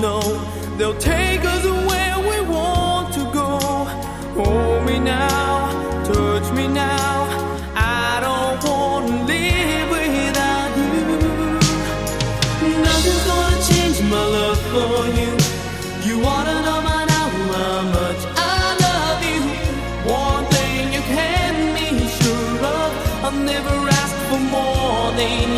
know they'll take us where we want to go. Hold me now, touch me now. I don't want to live without you. Nothing's gonna change my love for you. You wanna know by now how much I love you. One thing you can be sure of, I'll never ask for more than your